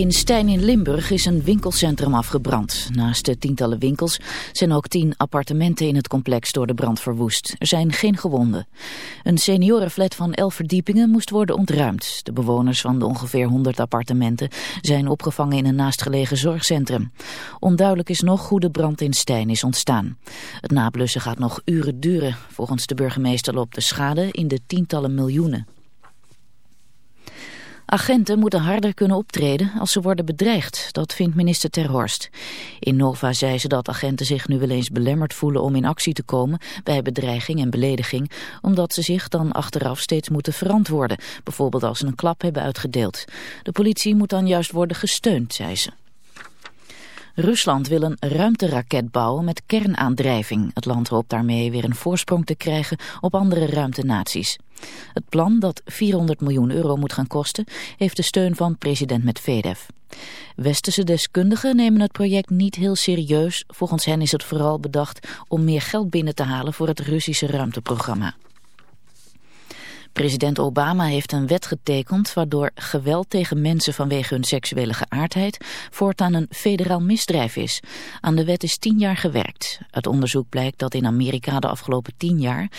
In Stijn in Limburg is een winkelcentrum afgebrand. Naast de tientallen winkels zijn ook tien appartementen in het complex door de brand verwoest. Er zijn geen gewonden. Een seniorenflat van elf verdiepingen moest worden ontruimd. De bewoners van de ongeveer 100 appartementen zijn opgevangen in een naastgelegen zorgcentrum. Onduidelijk is nog hoe de brand in Stijn is ontstaan. Het nablussen gaat nog uren duren. Volgens de burgemeester loopt de schade in de tientallen miljoenen. Agenten moeten harder kunnen optreden als ze worden bedreigd, dat vindt minister Ter Horst. In Nova zei ze dat agenten zich nu wel eens belemmerd voelen om in actie te komen bij bedreiging en belediging, omdat ze zich dan achteraf steeds moeten verantwoorden, bijvoorbeeld als ze een klap hebben uitgedeeld. De politie moet dan juist worden gesteund, zei ze. Rusland wil een ruimteraket bouwen met kernaandrijving. Het land hoopt daarmee weer een voorsprong te krijgen op andere ruimtenaties. Het plan, dat 400 miljoen euro moet gaan kosten, heeft de steun van president Medvedev. Westerse deskundigen nemen het project niet heel serieus. Volgens hen is het vooral bedacht om meer geld binnen te halen voor het Russische ruimteprogramma. President Obama heeft een wet getekend waardoor geweld tegen mensen vanwege hun seksuele geaardheid voortaan een federaal misdrijf is. Aan de wet is tien jaar gewerkt. Uit onderzoek blijkt dat in Amerika de afgelopen tien jaar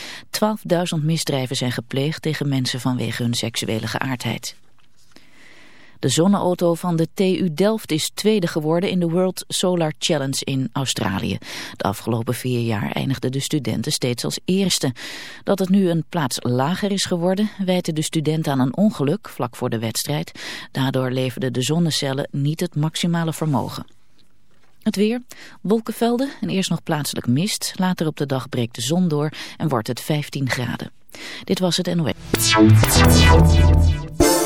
12.000 misdrijven zijn gepleegd tegen mensen vanwege hun seksuele geaardheid. De zonneauto van de TU Delft is tweede geworden in de World Solar Challenge in Australië. De afgelopen vier jaar eindigden de studenten steeds als eerste. Dat het nu een plaats lager is geworden, wijten de studenten aan een ongeluk vlak voor de wedstrijd. Daardoor leverden de zonnecellen niet het maximale vermogen. Het weer, wolkenvelden en eerst nog plaatselijk mist. Later op de dag breekt de zon door en wordt het 15 graden. Dit was het NOS.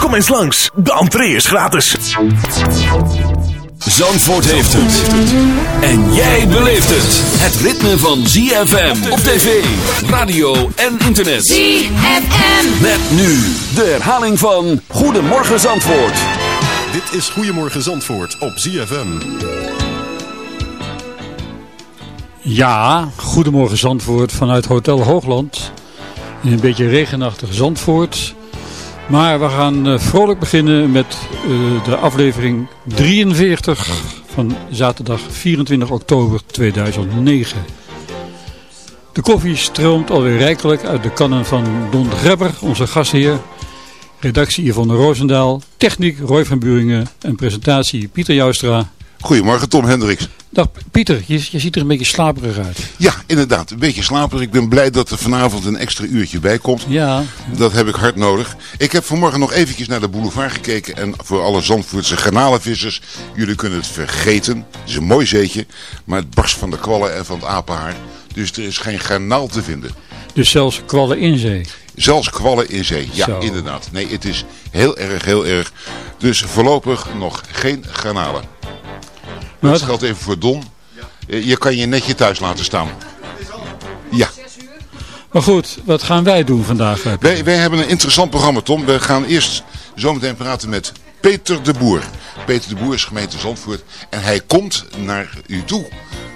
Kom eens langs, de entree is gratis. Zandvoort heeft het. En jij beleeft het. Het ritme van ZFM op tv, radio en internet. ZFM. Met nu de herhaling van Goedemorgen Zandvoort. Dit is Goedemorgen Zandvoort op ZFM. Ja, Goedemorgen Zandvoort vanuit Hotel Hoogland. In een beetje regenachtig Zandvoort. Maar we gaan eh, vrolijk beginnen met eh, de aflevering 43 van zaterdag 24 oktober 2009. De koffie stroomt alweer rijkelijk uit de kannen van Don Grebber, onze gastheer. Redactie Yvonne Roosendaal, techniek Roy van Buringen en presentatie Pieter Joustra. Goedemorgen Tom Hendricks. Dag Pieter, je, je ziet er een beetje slaperig uit. Ja, inderdaad, een beetje slaperig. Ik ben blij dat er vanavond een extra uurtje bij komt. Ja, Dat heb ik hard nodig. Ik heb vanmorgen nog eventjes naar de boulevard gekeken. En voor alle Zandvoortse garnalenvissers, jullie kunnen het vergeten. Het is een mooi zeetje, maar het barst van de kwallen en van het apenhaar. Dus er is geen garnaal te vinden. dus zelfs kwallen in zee. Zelfs kwallen in zee. Ja, Zo. inderdaad. Nee, het is heel erg, heel erg. Dus voorlopig nog geen garnalen. Dat wat- geldt even voor Don. Eh, Je kan je netje thuis laten staan. Ja. Maar goed, wat gaan wij doen vandaag? Wij, wij hebben een interessant programma, Tom. We gaan eerst zometeen praten met Peter de Boer. Peter de Boer is gemeente Zandvoort. En hij komt naar u toe.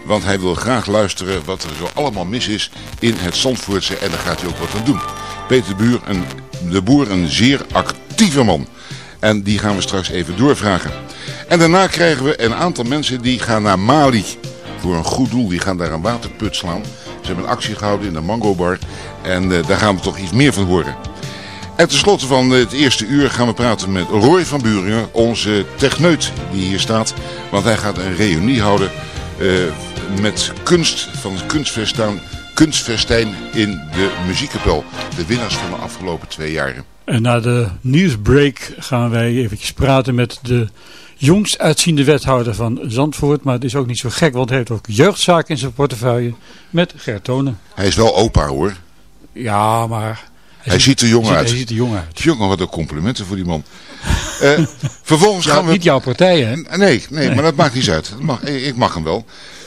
Want hij wil graag luisteren wat er zo allemaal mis is in het Zandvoortse. En daar gaat hij ook wat aan doen. Peter de, Boer, een, de Boer, een zeer actieve man. En die gaan we straks even doorvragen. En daarna krijgen we een aantal mensen die gaan naar Mali. Voor een goed doel. Die gaan daar een waterput slaan. Ze hebben een actie gehouden in de Mango Bar. En eh, daar gaan we toch iets meer van horen. En tenslotte van het eerste uur gaan we praten met Roy van Buringen, onze techneut die hier staat. Want hij gaat een reunie houden eh, met kunst van het kunstfestijn, kunstfestijn in de muziekkapel. De winnaars van de afgelopen twee jaren. En na de nieuwsbreak gaan wij eventjes praten met de jongst uitziende wethouder van Zandvoort. Maar het is ook niet zo gek, want hij heeft ook jeugdzaken in zijn portefeuille met Gert Tonen. Hij is wel opa hoor. Ja, maar... Hij ziet er jong uit. Hij ziet er jong uit. Jongen, wat een complimenten voor die man. Eh, vervolgens Ja, gaan we... niet jouw partij, hè? Nee, nee, maar dat maakt niet uit. Dat mag, ik mag hem wel.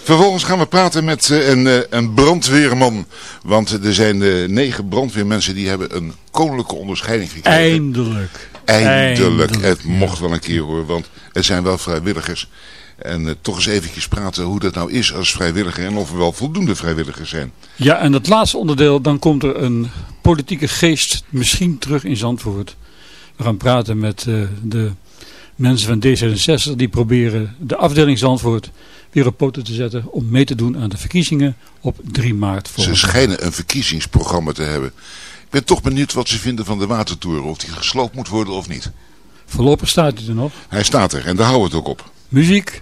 Vervolgens gaan we praten met eh, een, eh, een brandweerman. Want er zijn eh, negen brandweermensen die hebben een koninklijke onderscheiding gekregen. Eindelijk. Eindelijk. Eindelijk, Het mocht wel een keer hoor, want het zijn wel vrijwilligers. En toch eens eventjes praten hoe dat nou is als vrijwilliger en of er wel voldoende vrijwilligers zijn. Ja, en het laatste onderdeel, dan komt er een politieke geest misschien terug in Zandvoort. We gaan praten met de mensen van D66 die proberen de afdeling Zandvoort weer op poten te zetten om mee te doen aan de verkiezingen op 3 maart Ze schijnen een verkiezingsprogramma te hebben. Ik ben toch benieuwd wat ze vinden van de watertoren. Of die gesloopt moet worden of niet. Voorlopig staat hij er nog. Hij staat er en daar houden we het ook op. Muziek.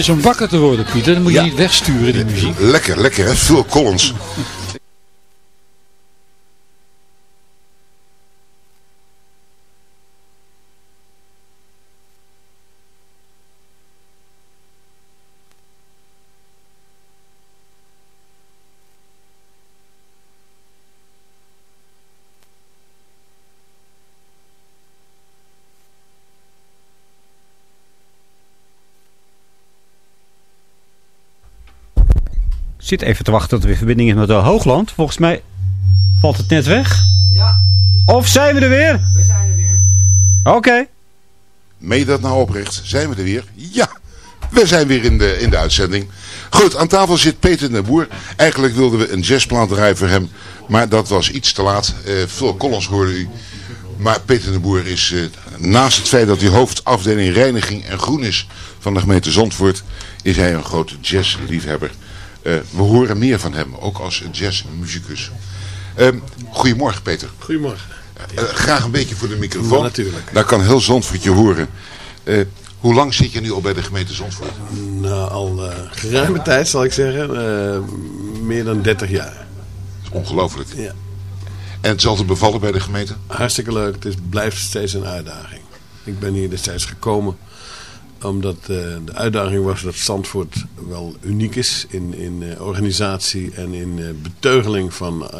Is om wakker te worden, Pieter. Dan moet je Ja. niet wegsturen, die muziek. Lekker, lekker hè. Phil Collins. Zit even te wachten tot er weer verbinding is met de Hoogland. Volgens mij valt het net weg. Ja. Of zijn we er weer? We zijn er weer. Oké. Meen je dat nou oprecht? Zijn we er weer? Ja, we zijn weer in de, in de uitzending. Goed, aan tafel zit Peter de Boer. Eigenlijk wilden we een jazzplaat draaien voor hem, maar dat was iets te laat. Eh Phil Collins hoorde u. Maar Peter de Boer is, eh, naast het feit dat hij hoofdafdeling reiniging en groen is van de gemeente Zandvoort, is hij een grote jazzliefhebber. Eh, we horen meer van hem, ook als jazzmuzikus. Ehm goedemorgen Peter. Goedemorgen. Eh, graag een beetje voor de microfoon. Ja, natuurlijk. Daar kan heel Zandvoort je horen. Eh, hoe lang zit je nu al bij de gemeente Zandvoort? Nou, al eh, geruime tijd zal ik zeggen. eh, meer dan 30 jaar. Ongelooflijk. Ja. En het is altijd bevallen bij de gemeente? Hartstikke leuk. Het is, blijft steeds een uitdaging. Ik ben hier destijds gekomen omdat eh, de uitdaging was dat Zandvoort wel uniek is in, in eh, organisatie en in eh, beteugeling van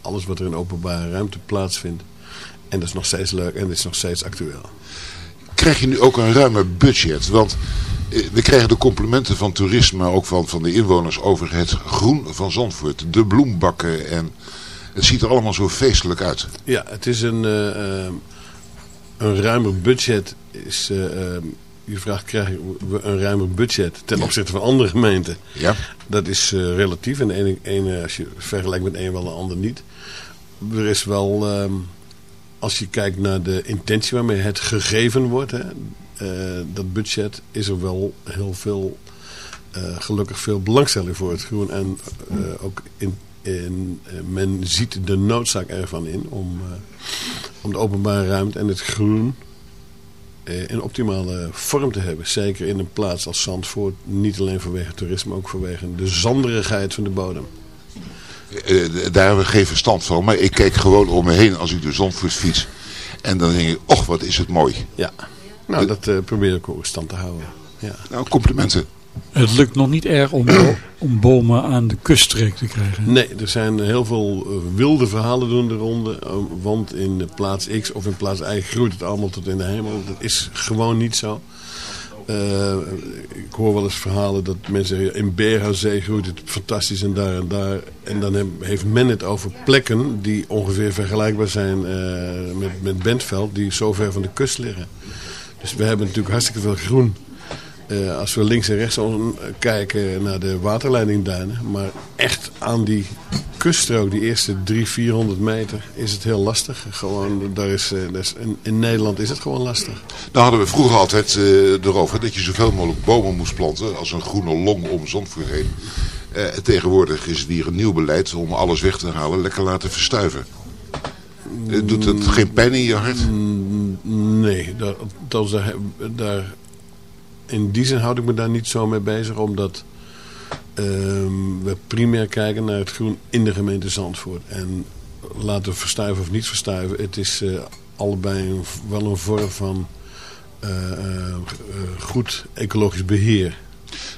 alles wat er in openbare ruimte plaatsvindt. En dat is nog steeds leuk en dat is nog steeds actueel. Krijg je nu ook een ruimer budget? Want we krijgen de complimenten van toerisme, maar ook van, van de inwoners over het groen van Zandvoort. De bloembakken en het ziet er allemaal zo feestelijk uit. Ja, het is een, een ruimer budget. Is, je vraagt, krijgen we een ruimer budget ten opzichte van andere gemeenten? Ja. Dat is eh, relatief. En de ene, ene, als je vergelijkt met een wel de ander niet. Er is wel, ehm, als je kijkt naar de intentie waarmee het gegeven wordt, hè, eh, dat budget, is er wel heel veel, eh, gelukkig veel belangstelling voor het groen. En ook in, in, men ziet de noodzaak ervan in om, om de openbare ruimte en het groen eh, in optimale vorm te hebben. Zeker in een plaats als Zandvoort. Niet alleen vanwege toerisme, maar ook vanwege de zanderigheid van de bodem. Eh, daar hebben we geen verstand van, maar ik kijk gewoon om me heen als ik door Zandvoort fiets. En dan denk ik, och wat is het mooi. Ja, nou dat eh, probeer ik ook in stand te houden. Ja. Nou, complimenten. Het lukt nog niet erg om, om bomen aan de kuststreek te krijgen. Nee, er zijn heel veel eh, wilde verhalen doen de ronde. eh, want in plaats X of in plaats Y groeit het allemaal tot in de hemel. Dat is gewoon niet zo. Eh, ik hoor wel eens verhalen dat mensen zeggen... in Bergenzee groeit het fantastisch en daar en daar. En dan heeft men het over plekken die ongeveer vergelijkbaar zijn met, met Bentveld... die zo ver van de kust liggen. Dus we hebben natuurlijk hartstikke veel groen... Eh, als we links en rechts kijken naar de waterleidingduinen. Maar echt aan die kuststrook, die eerste 300, 400 meter, is het heel lastig. Gewoon, daar is, eh, daar is, in, in Nederland is het gewoon lastig. Nou hadden we vroeger altijd eh, erover dat je zoveel mogelijk bomen moest planten als een groene long om Zandvoort heen. Tegenwoordig is het hier een nieuw beleid om alles weg te halen, lekker laten verstuiven. Doet dat geen pijn in je hart? Mm, Nee, daar, daar, daar, in die zin houd ik me daar niet zo mee bezig, omdat ehm, we primair kijken naar het groen in de gemeente Zandvoort. En laten we verstuiven of niet verstuiven, het is eh, allebei wel een vorm van eh, eh, goed ecologisch beheer.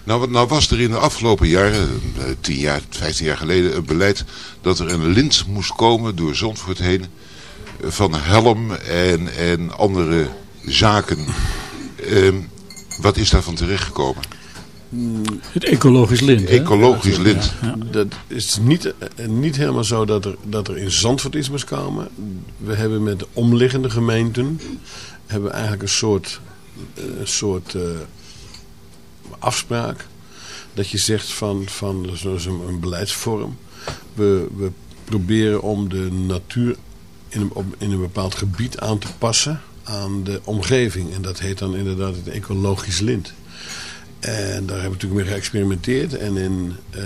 Nou, nou was er in de afgelopen jaren, eh, 10 jaar, 15 jaar geleden, een beleid dat er een lint moest komen door Zandvoort heen van helm en, en andere zaken. Ehm, wat is daarvan terechtgekomen? Het ecologisch lint. hè? Ecologisch lint. Dat is niet, eh, niet helemaal zo dat er, dat er in Zandvoort iets moest komen. We hebben met de omliggende gemeenten hebben we eigenlijk een soort, eh, een soort eh, afspraak. Dat je zegt van, van dat is een, een beleidsvorm. We, we proberen om de natuur in een, op- in een bepaald gebied aan te passen aan de omgeving. En dat heet dan inderdaad het ecologisch lint. En daar hebben we natuurlijk mee geëxperimenteerd. En in, eh,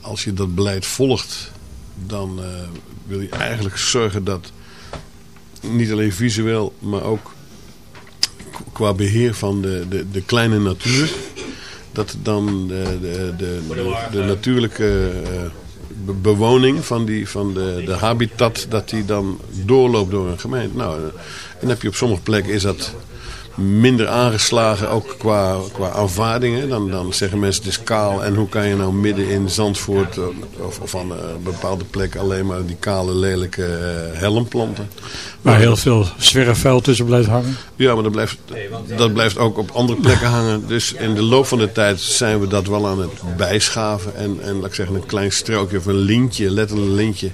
als je dat beleid volgt, dan eh, wil je eigenlijk zorgen dat niet alleen visueel, maar ook qua beheer van de, de, de kleine natuur, dat dan de, de, de, natuurlijke eh, be- bewoning van, die, van de, de habitat, dat die dan doorloopt door een gemeente. Nou, en heb je op sommige plekken is dat minder aangeslagen, ook qua, qua aanvaardingen. Dan, dan zeggen mensen het is kaal en hoe kan je nou midden in Zandvoort eh, of, of aan een bepaalde plek alleen maar die kale lelijke eh, helm planten. Waar heel veel zwerfvuil tussen blijft hangen. Ja, maar dat blijft, dat blijft ook op andere plekken hangen. Dus in de loop van de tijd zijn we dat wel aan het bijschaven. En, en laat ik zeggen, een klein strookje of een lintje, letterlijk een lintje.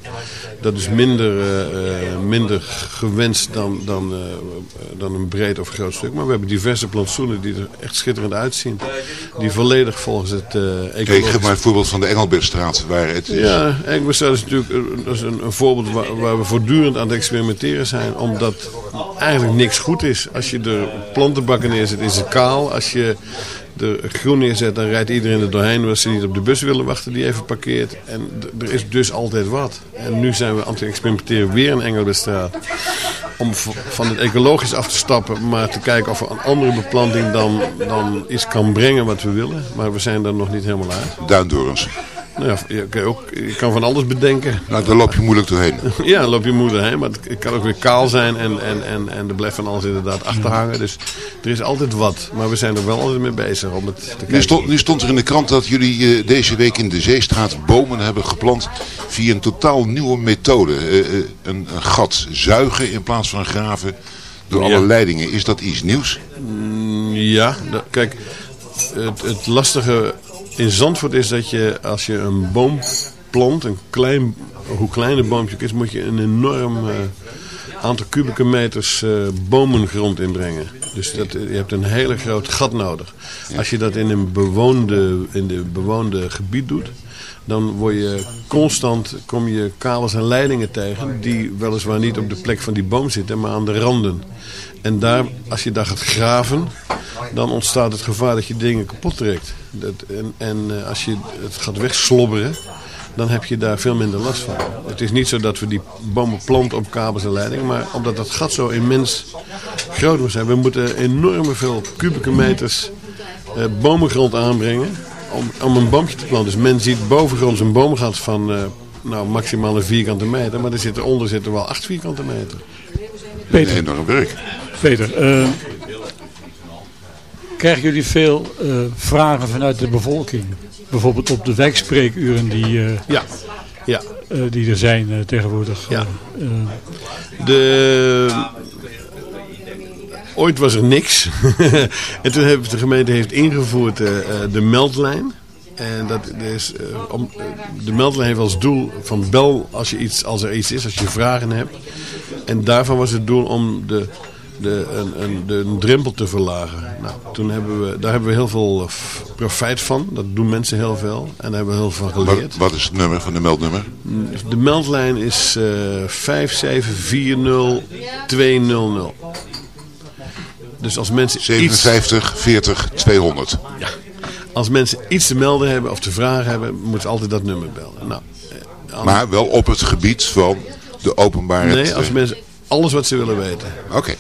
Dat is minder, eh, eh, minder gewenst dan, dan, eh, dan een breed of groot stuk. Maar we hebben diverse plantsoenen die er echt schitterend uitzien. Die volledig volgens het Kijk, ik geef maar het voorbeeld van de Engelbertstraat. Waar het is. Ja, Engelsstraat is natuurlijk een- dat is een, een voorbeeld waar, waar we voortdurend aan het experimenteren zijn. Omdat eigenlijk niks goed is. Als je er plantenbakken neerzet, is het kaal. Als je er groen neerzet, dan rijdt iedereen er doorheen. Omdat ze niet op de bus willen wachten die even parkeert. En er is dus altijd wat. En nu zijn we aan het experimenteren weer in Engelbertstraat. Om van het ecologisch af te stappen, maar te kijken of er een andere beplanting dan, dan iets kan brengen wat we willen. Maar we zijn er nog niet helemaal uit. Duindorens. Nou ja, je, kan ook, je kan van alles bedenken. Nou, daar loop je moeilijk doorheen. Ja, dan loop je moeder heen, maar het kan ook weer kaal zijn en, en, en, en er blijft van alles inderdaad achter hangen. Dus er is altijd wat, maar we zijn er wel altijd mee bezig om het te Nu kijken. stond, nu stond er in de krant dat jullie eh, deze week in de Zeestraat bomen hebben geplant via een totaal nieuwe methode. Eh, eh, een, gat zuigen in plaats van graven door Ja. alle leidingen. Is dat iets nieuws? Mm, Ja, kijk, het, het lastige in Zandvoort is dat je als je een boom plant, een klein, hoe klein een boompje ook is, moet je een enorm eh, aantal kubieke meters eh, bomengrond inbrengen. Dus dat, je hebt een hele groot gat nodig. Als je dat in een bewoonde, in de bewoonde gebied doet, dan word je constant, kom je kabels en leidingen tegen die weliswaar niet op de plek van die boom zitten, maar aan de randen. En daar, als je daar gaat graven, dan ontstaat het gevaar dat je dingen kapot trekt. Dat, en en eh, als je het gaat wegslobberen, dan heb je daar veel minder last van. Het is niet zo dat we die bomen planten op kabels en leidingen, maar omdat dat gat zo immens groot moet zijn. We moeten enorme veel kubieke meters eh, bomengrond aanbrengen om, om een boompje te planten. Dus men ziet bovengronds een boomgat van eh, nou, maximaal een vierkante meter, maar er zit eronder zitten wel acht vierkante meter. Peter. Een enorm werk. Peter, eh, krijgen jullie veel eh, vragen vanuit de bevolking? Bijvoorbeeld op de wijkspreekuren die, eh, Ja, ja. die er zijn tegenwoordig. Ja. De... Ooit was er niks. en toen heeft de gemeente heeft ingevoerd de meldlijn. En dat is, om, de meldlijn heeft als doel van bel als, je iets, als er iets is, als je vragen hebt. En daarvan was het doel om de, de, een, een, de drempel te verlagen. Nou, toen hebben we, daar hebben we heel veel eh, profijt van. Dat doen mensen heel veel. En daar hebben we heel veel van geleerd. wat is het nummer van de meldnummer? De meldlijn is eh 5740200. Dus als mensen, iets, 57 40 200. als mensen iets te melden hebben of te vragen hebben, moeten ze altijd dat nummer bellen. Nou, eh, anders- Maar wel op het gebied van de openbare... nee, als mensen alles wat ze willen weten. Oké.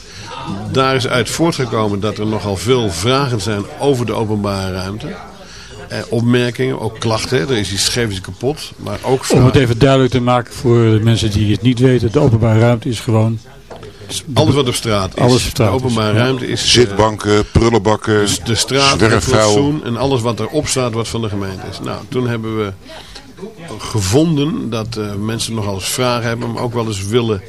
Daar is uit voortgekomen dat er nogal veel vragen zijn over de openbare ruimte. Eh, opmerkingen, ook klachten. hè. Er is iets ze kapot. Maar ook om het even duidelijk te maken voor de mensen die het niet weten. De openbare ruimte is gewoon... Alles wat op straat is. Alles op straat de openbare is, ruimte is... eh, Zitbanken, prullenbakken, de straat, het en alles wat erop staat wat van de gemeente is. Nou, toen hebben we gevonden dat eh, mensen nogal eens vragen hebben, maar ook wel eens willen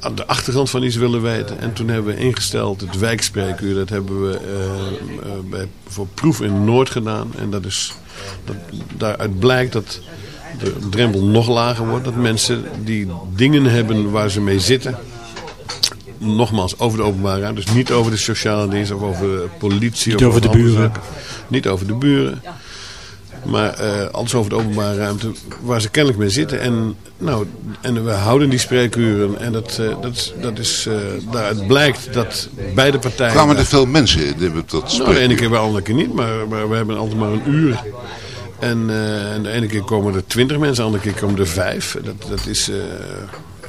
aan de achtergrond van iets willen weten. En toen hebben we ingesteld het wijkspreekuur. Dat hebben we eh, bij, voor proef in Noord gedaan. En dat is, dat, daaruit blijkt dat de drempel nog lager wordt. Dat mensen die dingen hebben waar ze mee zitten, nogmaals, over de openbare ruimte. Dus niet over de sociale dienst of over de politie. Niet of over de buren. zaken. Niet over de buren. Maar eh, alles over de openbare ruimte waar ze kennelijk mee zitten. En, nou, en we houden die spreekuren. En dat, eh, dat, is- dat is, eh, daaruit blijkt dat beide partijen... Kwamen er veel mensen in dat Nou, de ene keer wel, de andere keer niet. Maar, maar we hebben altijd maar een uur. En, eh, en de ene keer komen er twintig mensen, de andere keer komen er vijf. Dat, dat is, eh,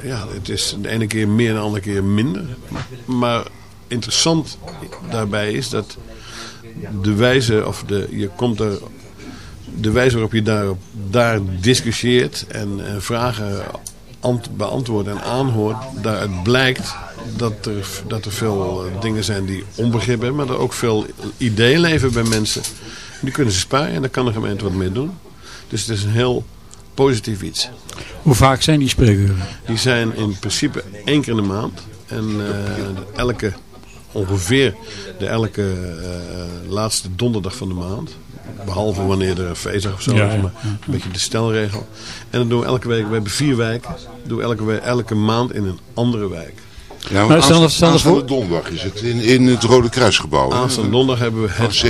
ja, het is de ene keer meer, de andere keer minder. Maar interessant daarbij is dat de wijze, of de, je komt er, de wijze waarop je daarop, daar discussieert en, en vragen ant, beantwoordt en aanhoort, daaruit blijkt dat er, dat er veel eh, dingen zijn die onbegrip hebben, maar er ook veel ideeën leven bij mensen. Die kunnen ze sparen en daar kan de gemeente wat mee doen. Dus het is een heel positief iets. Hoe vaak zijn die spreekuren? Die zijn in principe één keer in de maand. En eh, elke, ongeveer de elke eh, laatste donderdag van de maand. Behalve wanneer er een feestdag of zo Ja, is. Maar een beetje de stelregel. En dan doen we elke week, we hebben vier wijken. Doen we elke, we- elke maand in een andere wijk. Ja, Maar stel- stel voor- donderdag is het in, in het Rode Kruisgebouw. Aanstaande donderdag hebben we Van het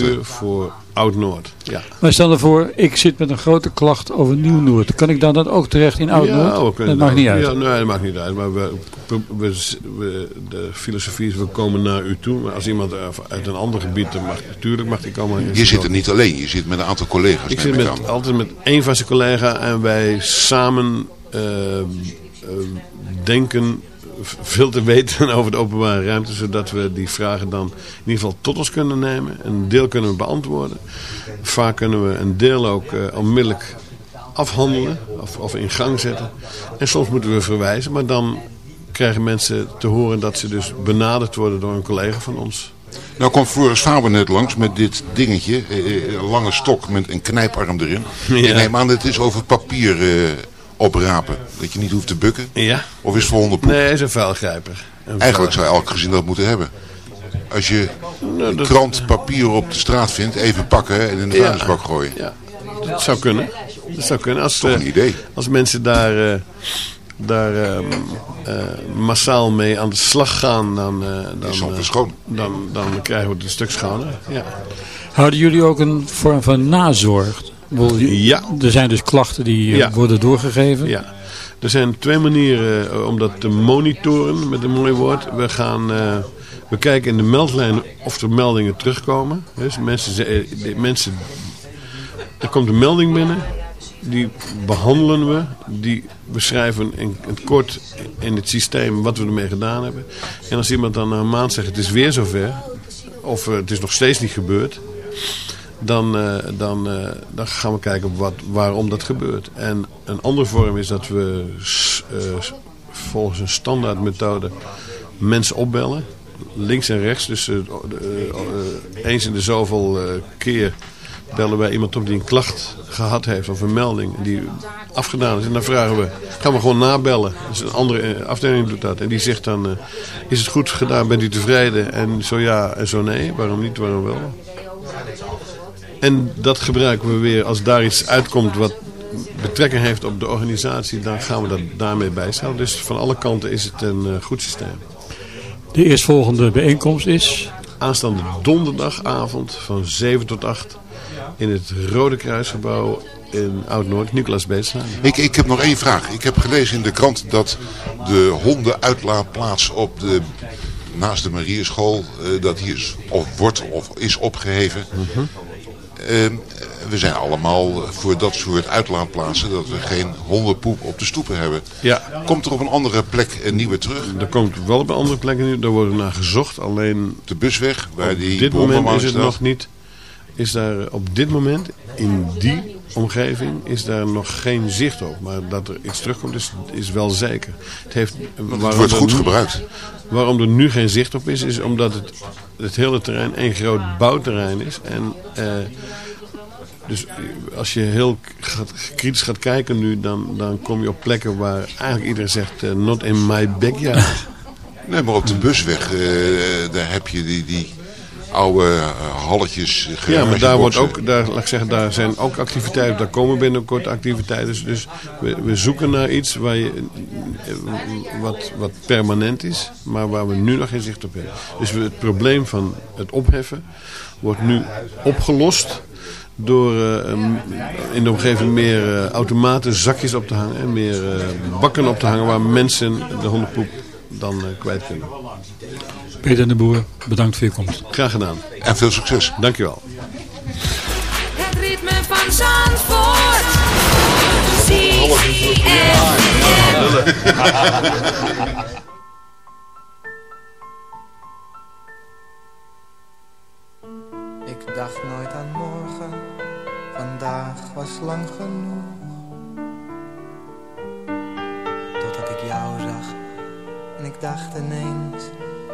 hè? voor Oud-Noord. Ja. Maar stel ervoor, ik zit met een grote klacht over Nieuw-Noord. Kan ik dan dan ook terecht in Oud-Noord? Ja, dat maakt niet uit. Ja, nee, dat maakt niet uit. Maar we, we, we- de filosofie is, we komen naar u toe. Maar als iemand uit een ander gebied, dan mag, natuurlijk mag die komen. Je zit er niet alleen, je zit met een aantal collega's. Ik zit ik met, aan. altijd met één vaste collega en wij samen eh, eh, denken veel te weten over de openbare ruimte. Zodat we die vragen dan in ieder geval tot ons kunnen nemen. Een deel kunnen we beantwoorden. Vaak kunnen we een deel ook eh, onmiddellijk afhandelen of, of in gang zetten. En soms moeten we verwijzen, maar dan krijgen mensen te horen dat ze dus benaderd worden door een collega van ons. Nou kwam Floris Faber net langs met dit dingetje, eh, eh, een lange stok met een knijparm erin. Ja. Ik neem aan, het is over papier oprapen, dat je niet hoeft te bukken. Ja. Of is het voor hondenpoep? Nee, hij is een vuilgrijper. Een Eigenlijk zou elk gezin dat moeten hebben. Als je Nou, een dat- krant papier op de straat vindt, even pakken en in de Ja. vuilnisbak gooien. Ja, dat zou kunnen. Dat zou kunnen. Als, Toch eh, een idee. als mensen daar, eh, daar ehm, eh, massaal mee aan de slag gaan, dan, eh, dan, schoon. dan, dan krijgen we het een stuk schoner. Ja. Houden jullie ook een vorm van nazorg? Ja. Er zijn dus klachten die eh, Ja. worden doorgegeven. ja. Er zijn twee manieren eh, om dat te monitoren, met een mooi woord. We gaan... eh, we kijken in de meldlijn of er meldingen terugkomen. Dus mensen, mensen, er komt een melding binnen, die behandelen we, die beschrijven in het kort in het systeem wat we ermee gedaan hebben. En als iemand dan na een maand zegt het is weer zover, of het is nog steeds niet gebeurd, dan, eh, dan, eh, dan gaan we kijken wat, waarom dat gebeurt. En een andere vorm is dat we eh, volgens een standaardmethode mensen opbellen. Links en rechts. Dus eens in de zoveel keer bellen wij iemand op die een klacht gehad heeft of een melding die afgedaan is. En dan vragen we, gaan we gewoon nabellen. Dus een andere afdeling doet dat. En die zegt dan, is het goed gedaan, bent u tevreden? En zo ja en zo nee, waarom niet, waarom wel? En dat gebruiken we weer als daar iets uitkomt wat betrekking heeft op de organisatie, dan gaan we dat daarmee bijstellen. Dus van alle kanten is het een eh, goed systeem. De eerstvolgende bijeenkomst is... Aanstaande donderdagavond van 7 tot 8 in het Rode Kruisgebouw in Oud-Noord, Nicolaas Beetslaan. Ik, ik heb nog één vraag. Ik heb gelezen in de krant dat de hondenuitlaatplaats op de, naast de Marierschool, eh, dat hier is, of wordt of is opgeheven. Eh, we zijn allemaal voor dat soort uitlaatplaatsen dat we geen hondenpoep op de stoepen hebben. Ja. Komt er op een andere plek een nieuwe terug? Er komt wel op andere plekken nu, daar wordt naar gezocht. Alleen De busweg, waar op die dit moment is het staat. nog niet. Is daar op dit moment in die omgeving is daar nog geen zicht op. Maar dat er iets terugkomt is, is wel zeker. Het, heeft, wordt goed nu- gebruikt. Waarom er nu geen zicht op is, is omdat het, het hele terrein één groot bouwterrein is. En eh, dus als je heel gaat, kritisch gaat kijken nu, dan, dan kom je op plekken waar eigenlijk iedereen zegt, eh, not in my backyard. Nee, maar op de busweg, eh, daar heb je die, die oude eh, halletjes. eh, Ja, maar daar, wordt ook, daar, laat ik zeggen, daar zijn ook activiteiten, daar komen binnenkort activiteiten. Dus, dus we, we zoeken naar iets waar je, eh, wat, wat permanent is, maar waar we nu nog geen zicht op hebben. Dus we- het probleem van het opheffen wordt nu opgelost door in de omgeving meer eh, automaten, zakjes op te hangen en meer bakken op te hangen waar mensen de hondenpoep dan kwijt kunnen. Peter de Boer, bedankt voor je komst. Graag gedaan. En veel succes. Dankjewel. Het ritme van Zandvoort. ZFM. nooit aan morgen, vandaag was lang genoeg. Totdat ik jou zag en ik dacht ineens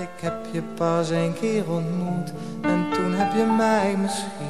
Ik heb je pas een keer ontmoet. En toen heb je mij misschien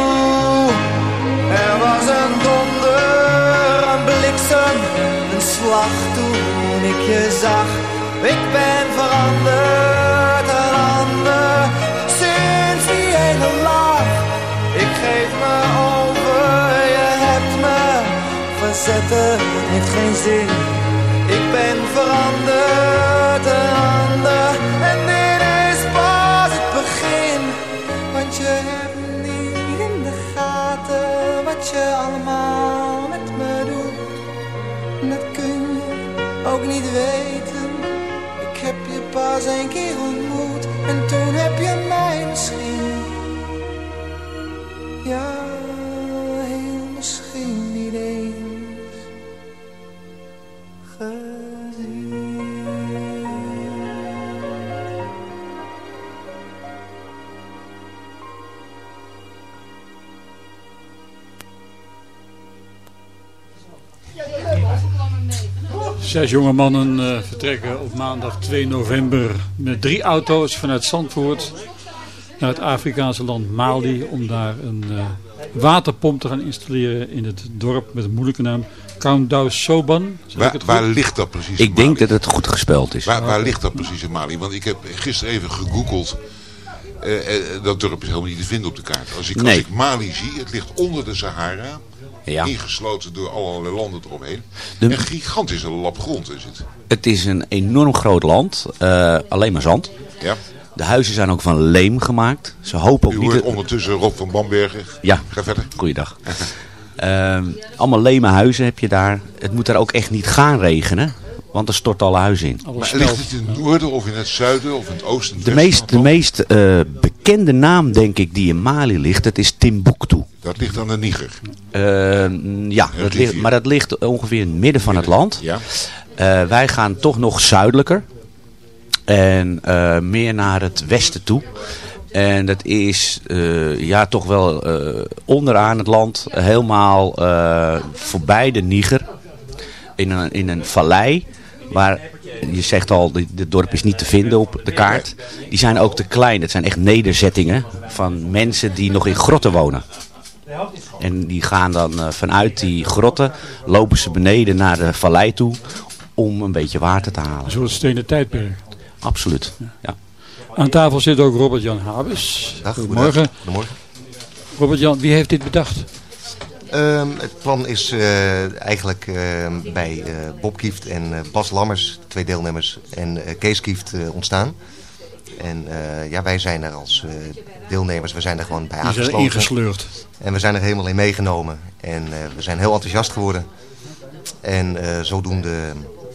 Er was een donder, een bliksem, een slag toen ik je zag. Ik ben veranderd, een ander, sinds die ene lach. Ik geef me over, je hebt me verzetten, heeft geen zin. Ik ben veranderd, een ander, je pas een keer Zes jonge mannen eh, vertrekken op maandag 2 november met drie auto's vanuit Zandvoort naar het Afrikaanse land Mali om daar een eh, waterpomp te gaan installeren in het dorp met een moeilijke naam Koundou Soban. Waar, ligt dat precies? in Ik denk dat het goed gespeld is. Waar, waar ligt dat precies in Mali? Want ik heb gisteren even gegoogeld. Eh, eh, dat dorp is helemaal niet te vinden op de kaart. Als ik, als Nee. ik Mali zie, het ligt onder de Sahara. Ja. Ingesloten door allerlei landen eromheen. De- Een gigantische lap grond is het. Het is een enorm groot land. eh, alleen maar zand. Ja. De huizen zijn ook van leem gemaakt. Ze hopen ook U niet... ondertussen Rob van Bambergen. Ja, Ga verder. goeiedag. Ehm, allemaal leme huizen heb je daar. Het moet daar ook echt niet gaan regenen. Want er stort alle huizen in. Maar ligt het in het noorden of in het zuiden of in het oosten? het De meest, de meest eh, bekende naam, denk ik, die in Mali ligt, dat is Timbuktu. Dat ligt aan de Niger. Eh, ja, dat ligt, rivier. maar dat ligt ongeveer in het midden van het land. Ja. Eh, wij gaan toch nog zuidelijker. En eh, meer naar het westen toe. En dat is eh, ja, toch wel eh, onderaan het land. Helemaal eh, voorbij de Niger. In een, in een vallei. Waar je zegt al, dit, dit dorp is niet te vinden op de kaart. Die zijn ook te klein. Het zijn echt nederzettingen van mensen die nog in grotten wonen. En die gaan dan eh, vanuit die grotten, lopen ze beneden naar de vallei toe om een beetje water te halen. Een soort stenen tijdperk. Absoluut. Ja. Aan tafel zit ook Robert-Jan Habes. Dag, Goedemorgen. Goedemorgen. Robert-Jan, wie heeft dit bedacht? Ehm, het plan is eh, eigenlijk ehm, bij eh, Bob Kieft en eh, Bas Lammers, twee deelnemers, en eh, Kees Kieft eh, ontstaan. En eh, ja, wij zijn er als eh, deelnemers, we zijn er gewoon bij Die zijn aangesloten. ingesleurd. En we zijn er helemaal in meegenomen. En eh, we zijn heel enthousiast geworden. En eh, zodoende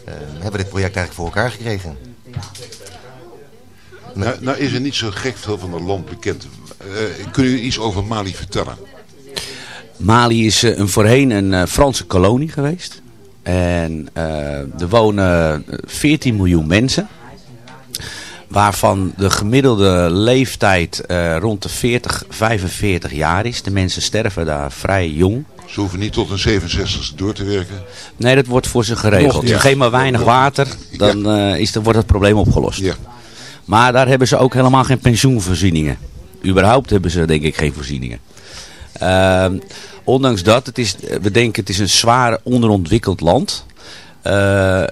eh, hebben we dit project eigenlijk voor elkaar gekregen. Nou, nou is er niet zo gek veel van het land bekend. Eh kun u iets over Mali vertellen? Mali is eh, een, voorheen een eh, Franse kolonie geweest. En eh, er wonen 14 miljoen mensen. Waarvan de gemiddelde leeftijd eh, rond de 40, 45 jaar is. De mensen sterven daar vrij jong. Ze hoeven niet tot een 67 door te werken. Nee, dat wordt voor ze geregeld. Ja. Geef maar weinig water, dan, eh, is, dan wordt het probleem opgelost. Maar daar hebben ze ook helemaal geen pensioenvoorzieningen. Überhaupt hebben ze denk ik geen voorzieningen. Ehm, ondanks dat, het is, we denken het is een zwaar onderontwikkeld land. Eh,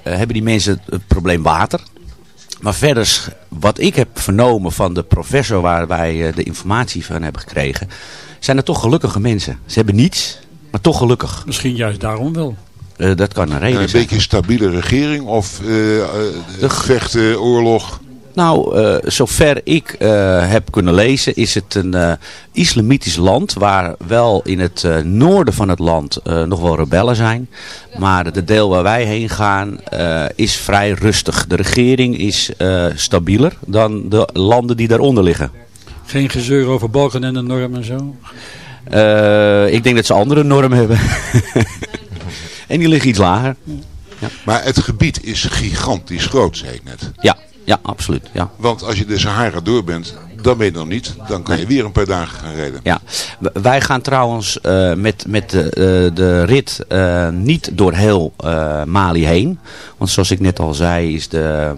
hebben die mensen het probleem water. Maar verder, wat ik heb vernomen van de professor waar wij eh, de informatie van hebben gekregen, zijn er toch gelukkige mensen. Ze hebben niets, maar toch gelukkig. Misschien juist daarom wel. Eh, dat kan een reden En een zijn. beetje stabiele regering of eh, eh, vechten, oorlog. Nou, eh, zover ik eh, heb kunnen lezen is het een eh, islamitisch land waar wel in het eh, noorden van het land eh, nog wel rebellen zijn. Maar de deel waar wij heen gaan eh, is vrij rustig. De regering is eh, stabieler dan de landen die daaronder liggen. Geen gezeur over balken en de norm en zo. Eh, ik denk dat ze andere normen hebben. en die liggen iets lager. Ja. Maar het gebied is gigantisch groot, zei ik net. Ja, ja absoluut. Ja. Want als je de Sahara door bent, dan ben je nog niet. Dan kan je weer een paar dagen gaan rijden. Ja, wij gaan trouwens eh, met, met de, eh, de rit eh, niet door heel Mali heen. Want zoals ik net al zei is de,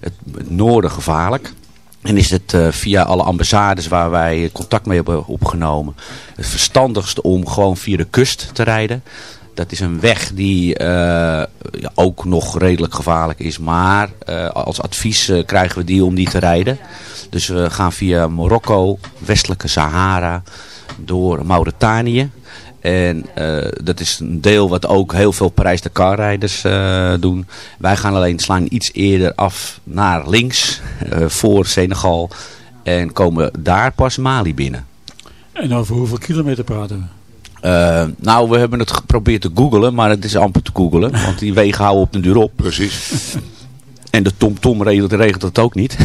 het noorden gevaarlijk. En is het via alle ambassades waar wij contact mee hebben opgenomen het verstandigste om gewoon via de kust te rijden. Dat is een weg die eh, ook nog redelijk gevaarlijk is. Maar eh, als advies eh, krijgen we die om die te rijden. Dus we gaan via Marokko, westelijke Sahara, door Mauritanië. En dat is een deel wat ook heel veel Parijs-Dakar-rijders doen. Wij gaan alleen slaan iets eerder af naar links, voor Senegal. En komen daar pas Mali binnen. En over hoeveel kilometer praten we? Eh, nou, we hebben het geprobeerd te googlen, maar het is amper te googlen. Want die wegen houden op den duur op. Precies. En de TomTom regelt, regelt het ook niet.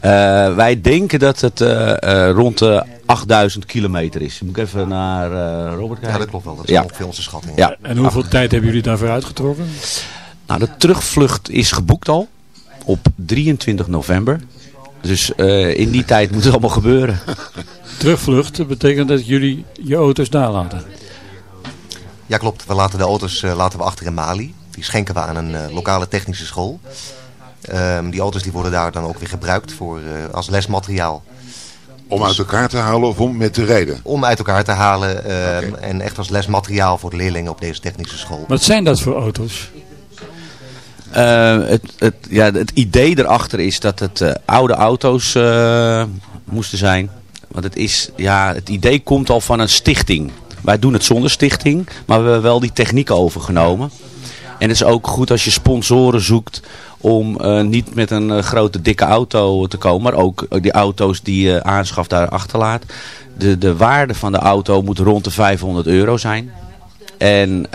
Eh, wij denken dat het eh, eh, rond de 8000 kilometer is. Moet ik even naar eh, Robert kijken? Ja, dat klopt wel. Dat is ja. ongeveer onze schatting. Ja. En hoeveel tijd hebben jullie daarvoor uitgetrokken? Nou, de terugvlucht is geboekt al op 23 november. Dus eh, in die tijd moet het allemaal gebeuren. Terugvlucht dat betekent dat jullie je auto's daar laten. Ja, klopt. We laten de auto's eh, laten we achter in Mali. Die schenken we aan een eh, lokale technische school. Ehm, die auto's die worden daar dan ook weer gebruikt voor, eh, als lesmateriaal. Om uit elkaar te halen of om met te rijden? Om uit elkaar te halen ehm, en echt als lesmateriaal voor de leerlingen op deze technische school. Wat zijn dat voor auto's? Het, het, ja, het idee erachter is dat het eh, oude auto's eh, moesten zijn. Want het, is, ja, het idee komt al van een stichting. Wij doen het zonder stichting, maar we hebben wel die techniek overgenomen. En het is ook goed als je sponsoren zoekt om eh, niet met een eh, grote dikke auto te komen. Maar ook eh, die auto's die je aanschaft daar achterlaat. De, de waarde van de auto moet rond de 500 euro zijn. En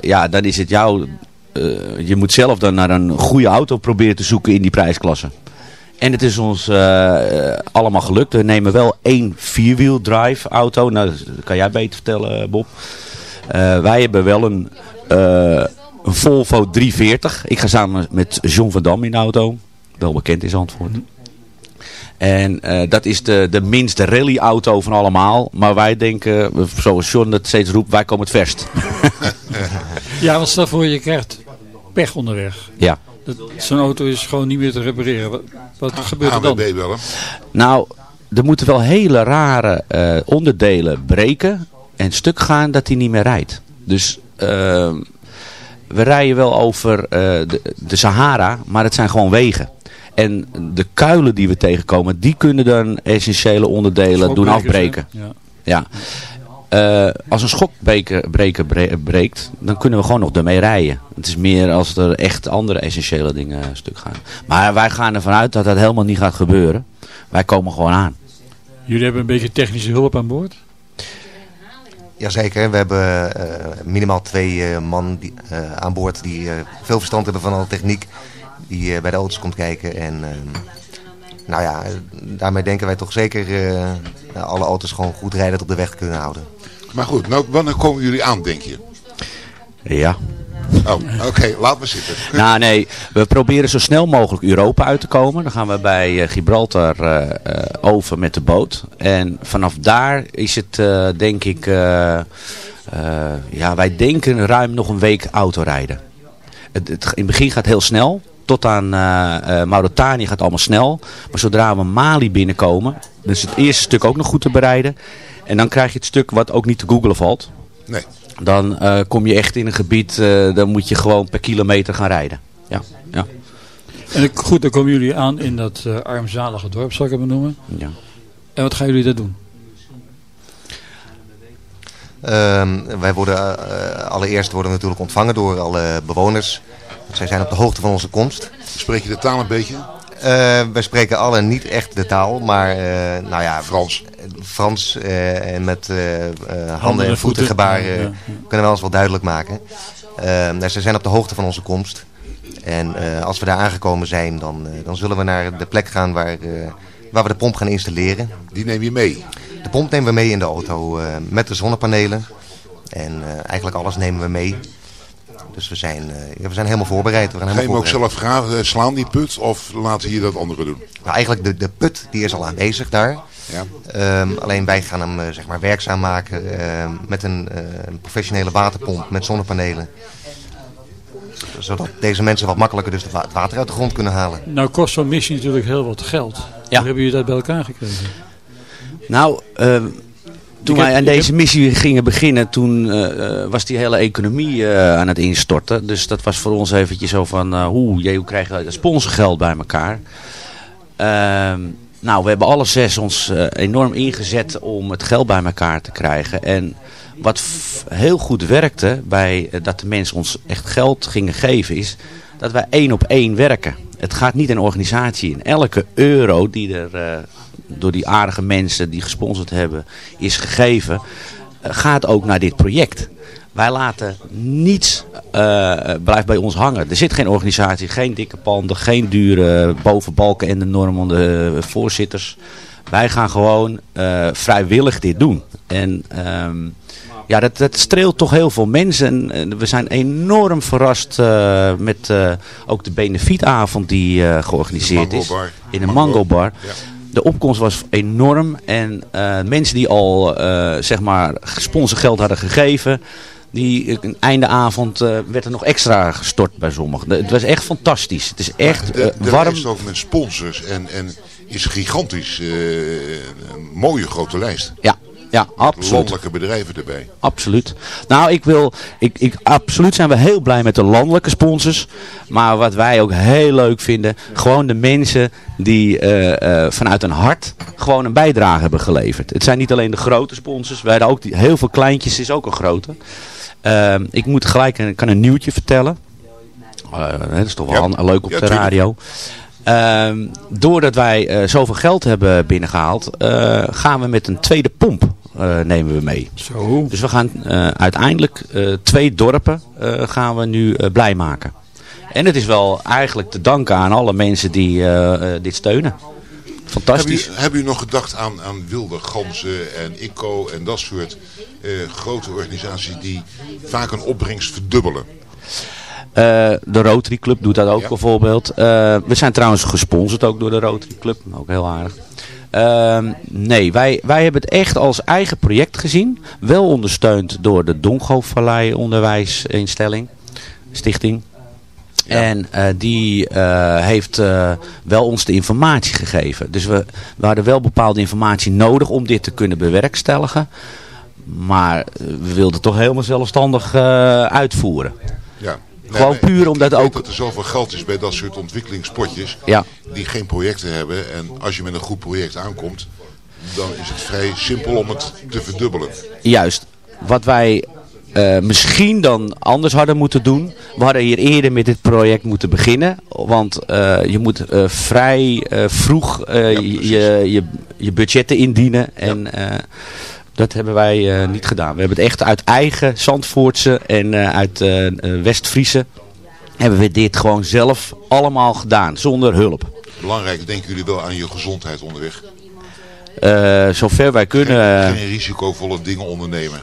ja, dan is het jouw... je moet zelf dan naar een goede auto proberen te zoeken in die prijsklasse. En het is ons eh, eh, allemaal gelukt. We nemen wel één vierwiel drive auto. Nou, dat kan jij beter vertellen, Bob. Eh, wij hebben wel een, eh, een Volvo 340. Ik ga samen met John van Dam in de auto. Wel bekend is antwoord. En eh, dat is de, de minste rallyauto van allemaal. Maar wij denken, zoals John het steeds roept, wij komen het verst. Ja, want stel voor je krijgt pech onderweg. Ja. Dat- Zo'n auto is gewoon niet meer te repareren. Wat, wat gebeurt er dan? ANWB bellen. Nou, er moeten wel hele rare eh, onderdelen breken en stuk gaan dat hij niet meer rijdt. Dus eh, we rijden wel over eh, de, de Sahara, maar het zijn gewoon wegen. En de kuilen die we tegenkomen, die kunnen dan essentiële onderdelen doen afbreken. Ja. Ja. Eh, als een schokbreker breker bre- breekt, dan kunnen we gewoon nog ermee rijden. Het is meer als er echt andere essentiële dingen stuk gaan. Maar wij gaan ervan uit dat dat helemaal niet gaat gebeuren. Wij komen gewoon aan. Jullie hebben een beetje technische hulp aan boord? Jazeker, we hebben eh, minimaal twee eh, man die, eh, aan boord die eh, veel verstand hebben van alle techniek. Die eh, bij de auto's komt kijken. En ehm, nou ja, daarmee denken wij toch zeker eh, alle auto's gewoon goed rijdend op de weg kunnen houden. Maar goed, nou, wanneer komen jullie aan, denk je? Ja. Oh, oké, laat maar zitten. Nou nee, we proberen zo snel mogelijk Europa uit te komen. Dan gaan we bij eh, Gibraltar eh, eh, over met de boot. En vanaf daar is het eh, denk ik, eh, eh, ja wij denken ruim nog een week autorijden. Het, het, in het begin gaat het heel snel. Tot aan eh, eh, Mauritanië gaat het allemaal snel. Maar zodra we Mali binnenkomen, dus het eerste stuk ook nog goed te bereiden. En dan krijg je het stuk wat ook niet te googlen valt. Nee. Dan eh, kom je echt in een gebied, eh, dan moet je gewoon per kilometer gaan rijden. Ja, ja. En ik- goed, dan komen jullie aan in dat eh, armzalige dorp, zal ik het maar noemen. Ja. En wat gaan jullie daar doen? Ehm, wij worden allereerst worden we natuurlijk ontvangen door alle bewoners. Zij zijn op de hoogte van onze komst. Spreek je de taal een beetje? Eh, wij spreken alle niet echt de taal, maar eh, nou ja, Frans. Frans eh, en met eh, eh, handen en en voeten. gebaren Ja, kunnen we ons wel duidelijk maken. Nou, ze zijn op de hoogte van onze komst. En eh, als we daar aangekomen zijn, dan, dan zullen we naar de plek gaan waar, eh, waar we de pomp gaan installeren. Die neem je mee? De pomp nemen we mee in de auto eh, met de zonnepanelen. En eh, eigenlijk alles nemen we mee. Dus we zijn, eh, we zijn helemaal voorbereid. We gaan Ga je hem ook zelf graven, eh, slaan, die put? Of laten hier dat anderen doen? Nou, eigenlijk de, de put die is al aanwezig daar. Ja. Ehm, alleen wij gaan hem eh, zeg maar werkzaam maken ehm, met een, eh, een professionele waterpomp met zonnepanelen. Zodat deze mensen wat makkelijker dus het water uit de grond kunnen halen. Nou kost zo'n missie natuurlijk heel wat geld. Hoe hebben jullie dat bij elkaar gekregen? Nou, eh, toen wij aan deze missie gingen beginnen, toen eh, eh, was die hele economie eh, aan het instorten. Dus dat was voor ons eventjes zo van, hoe, jee, hoe krijgen we sponsorgeld bij elkaar? Ehm, nou, we hebben alle zes ons enorm ingezet om het geld bij elkaar te krijgen. En wat heel goed werkte bij dat de mensen ons echt geld gingen geven is dat wij één op één werken. Het gaat niet een organisatie in. Elke euro die er eh, door die aardige mensen die gesponsord hebben is gegeven, eh, gaat ook naar dit project. Wij laten niets, eh blijft bij ons hangen. Er zit geen organisatie, geen dikke panden, geen dure bovenbalken en de normende voorzitters. Wij gaan gewoon vrijwillig dit doen. En ehm, ja, dat, dat streelt toch heel veel mensen. En, en we zijn enorm verrast eh, met eh, ook de benefietavond die eh, georganiseerd De is. In de Mango. Bar. Ja. De opkomst was enorm. En eh, mensen die al eh, zeg maar sponsorgeld hadden gegeven. Die een eindeavond eh, werd er nog extra gestort bij sommigen. Het was echt fantastisch. Het is echt de, eh, de warm. ook met sponsors en, en is gigantisch. eh, een mooie grote lijst. Ja, ja absoluut. Landelijke bedrijven erbij. Absoluut. Nou, ik wil, ik, ik, absoluut zijn we heel blij met de landelijke sponsors. Maar wat wij ook heel leuk vinden, gewoon de mensen die eh, eh, vanuit een hart gewoon een bijdrage hebben geleverd. Het zijn niet alleen de grote sponsors, wij hadden ook die, heel veel kleintjes, is ook een grote. Ehm, ik moet gelijk, een, ik kan een nieuwtje vertellen. Eh, dat is toch wel Ja. leuk op Ja, de radio. Ehm, doordat wij eh, zoveel geld hebben binnengehaald, eh, gaan we met een tweede pomp eh, nemen we mee. Zo. Dus we gaan eh, uiteindelijk eh, twee dorpen gaan we nu blij maken. En het is wel eigenlijk te danken aan alle mensen die dit steunen. Fantastisch. Hebben u, hebben u nog gedacht aan, aan wilde ganzen en ICO en dat soort grote organisaties die vaak een opbrengst verdubbelen? De Rotary Club doet dat ook bijvoorbeeld. We zijn trouwens gesponsord ook door de Rotary Club. Ook heel aardig. Ehm, nee, wij, wij hebben het echt als eigen project gezien. Wel ondersteund door de Dongo Vallei Onderwijsinstelling, Stichting. En eh, die eh, heeft eh, wel ons de informatie gegeven. Dus we, we hadden wel bepaalde informatie nodig om dit te kunnen bewerkstelligen. Maar we wilden toch helemaal zelfstandig uitvoeren. Ja. Gewoon maar puur ik- omdat ook- dat er zoveel geld is bij dat soort ontwikkelingspotjes Ja. die geen projecten hebben. En als je met een goed project aankomt, dan is het vrij simpel om het te verdubbelen. Juist. Wat wij eh, misschien dan anders hadden moeten doen. We hadden hier eerder met dit project moeten beginnen. Want eh, je moet eh, vrij vroeg je, je, je budgetten indienen. En dat hebben wij niet gedaan. We hebben het echt uit eigen Zandvoortse en uit West-Friese... hebben we dit gewoon zelf allemaal gedaan. Zonder hulp. Belangrijk, denken jullie wel aan je gezondheid onderweg? zover wij kunnen... Geen, geen risicovolle dingen ondernemen.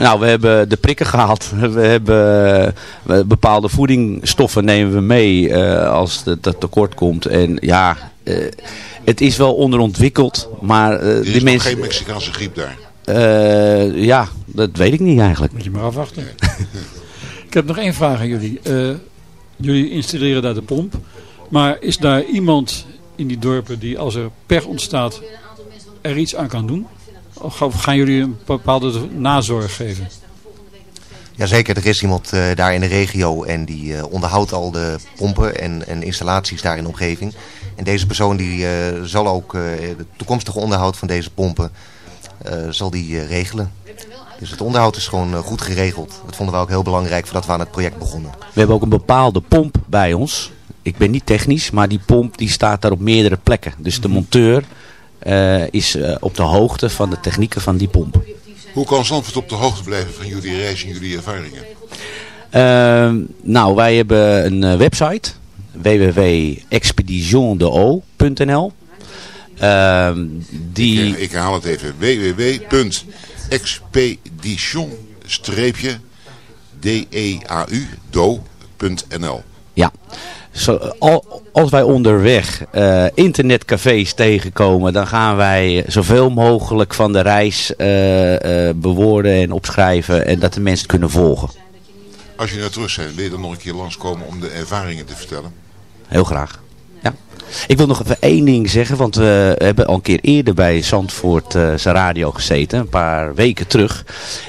Nou, we hebben de prikken gehaald. We hebben uh, bepaalde voedingsstoffen nemen we mee uh, als het tekort komt. En ja, uh, het is wel onderontwikkeld. Maar er die is mensen... geen Mexicaanse griep daar? ja, dat weet ik niet eigenlijk. Moet je maar afwachten. ik heb nog één vraag aan jullie. jullie installeren daar de pomp. Maar is daar iemand in die dorpen die als er pech ontstaat er iets aan kan doen? Of gaan jullie een bepaalde nazorg geven? Jazeker, er is iemand uh, daar in de regio en die uh, onderhoudt al de pompen en, en, installaties daar in de omgeving. En deze persoon die uh, zal ook het toekomstige onderhoud van deze pompen zal die regelen. Dus het onderhoud is gewoon goed geregeld. Dat vonden we ook heel belangrijk voordat we aan het project begonnen. We hebben ook een bepaalde pomp bij ons. Ik ben niet technisch, maar die pomp die staat daar op meerdere plekken. Dus de monteur uh, is uh, op de hoogte van de technieken van die pomp. Hoe kan Zandvoort op de hoogte blijven van jullie reis en jullie ervaringen? Uh, nou, wij hebben een uh, website www.expeditiondeo.nl ehm, die... ik, ik, haal het even www.expedition-deau.nl Ja, zo, als wij onderweg uh, internetcafés tegenkomen, dan gaan wij zoveel mogelijk van de reis uh, uh, bewoorden en opschrijven en dat de mensen het kunnen volgen. Als je nou terug bent, wil je dan nog een keer langskomen om de ervaringen te vertellen? Heel graag. Ja. Ik wil nog even één ding zeggen, want we hebben al een keer eerder bij Zandvoort zijn radio gezeten, een paar weken terug.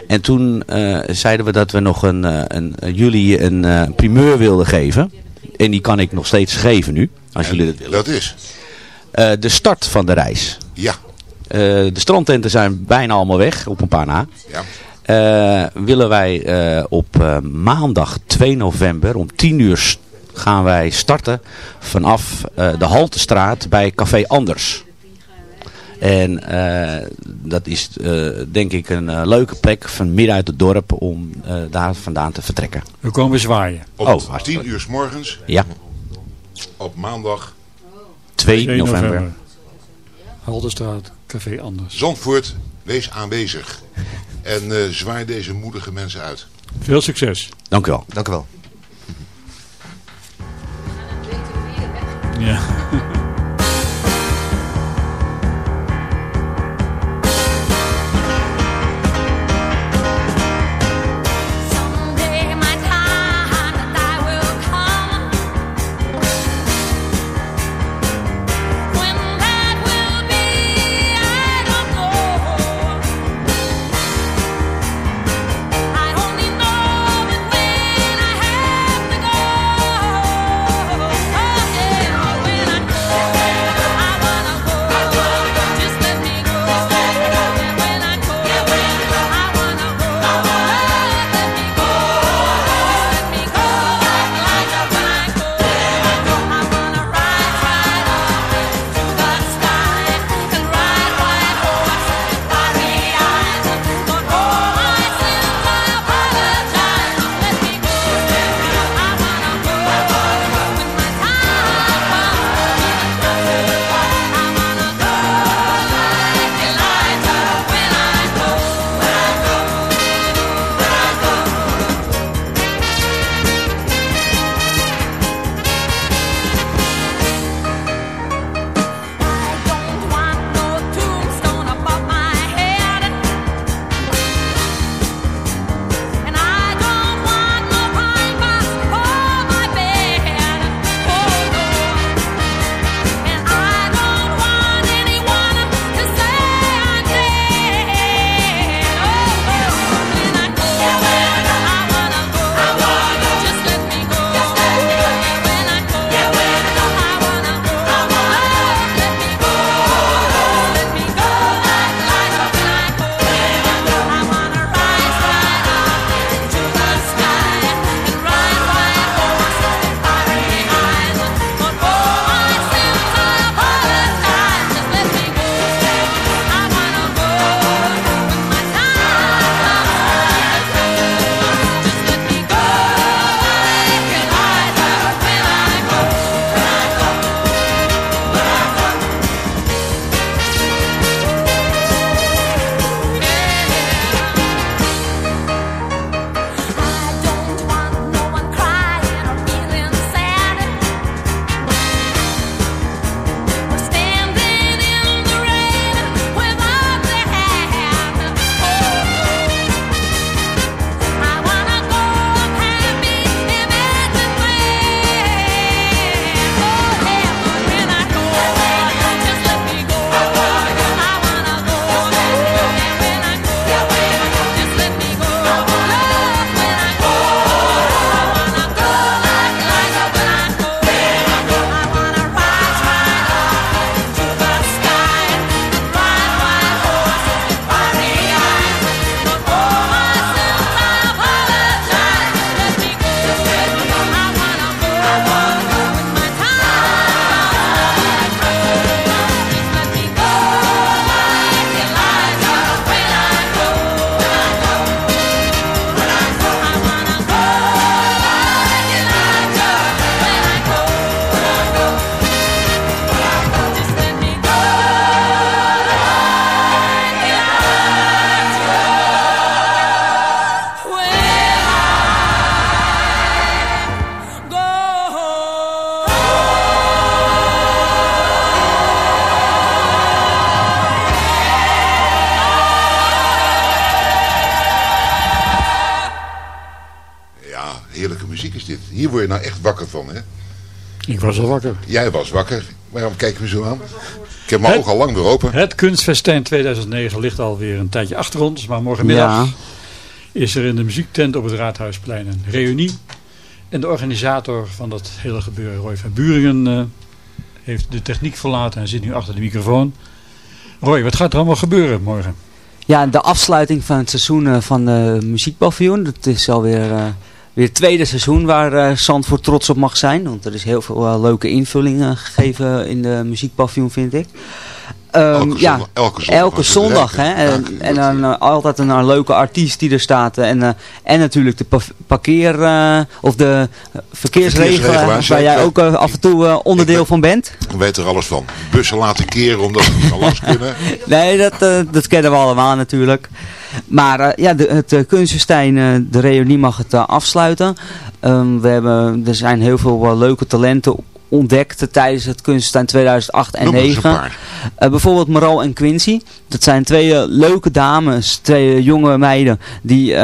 En toen zeiden we dat we nog een, een, jullie een primeur wilden geven. En die kan ik nog steeds geven nu, als jullie dat willen. Dat is? Uh, de start van de reis. Ja. Uh, de strandtenten zijn bijna allemaal weg, op een paar na. Ja. Uh, willen wij op maandag 2 november om 10 uur gaan wij starten vanaf de Haltestraat bij Café Anders. En uh, dat is uh, denk ik een uh, leuke plek van midden uit het dorp om daar vandaan te vertrekken. We komen zwaaien. Op oh, 10 uur s morgens? Ja. Op maandag? 2, 2 november. november. Haldenstraat, Café Anders. Zandvoort, wees aanwezig. En zwaai deze moedige mensen uit. Veel succes. Dank u wel. Dank u wel. Ja. wakker van, hè? Ik was al wakker. Jij was wakker. Waarom kijken we zo aan? Ik heb mijn Het- ogen al lang weer open. Het kunstfestijn 2009 ligt alweer een tijdje achter ons. Maar morgenmiddag Ja. is er in de muziektent op het Raadhuisplein een reunie. En de organisator van dat hele gebeuren, Roy van Buringen, eh, heeft de techniek verlaten en zit nu achter de microfoon. Roy, wat gaat er allemaal gebeuren morgen? Ja, de afsluiting van het seizoen eh, van de muziekpaviljoen. Dat is alweer eh, weer het tweede seizoen waar eh Zandvoort trots op mag zijn. Want er is heel veel eh, leuke invulling eh, gegeven in de muziekpaviljoen, vind ik. Ehm, Elke ja, zondag- elke zondag elke zondag, hè. En, en dan altijd een, leuke artiest die er staat. En, en natuurlijk de pa- parkeer... of de verkeersregelaar, waar jij ook af en toe onderdeel van bent. Ik weet er alles van. Bussen laten keren omdat ze niet langs kunnen. Nee, dat, dat kennen we allemaal natuurlijk. Maar eh, ja, de, het uh, Kunstenstein, de reunie mag het afsluiten. Ehm, we hebben, er zijn heel veel leuke talenten ontdekt tijdens het Kunstenstein 2008 en Noem er eens een 2009. paar. Eh, bijvoorbeeld Maral en Quincy. Dat zijn twee leuke dames, twee jonge meiden die